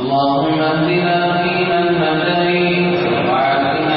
اللهم اهدنا فيمن هديت وعافنا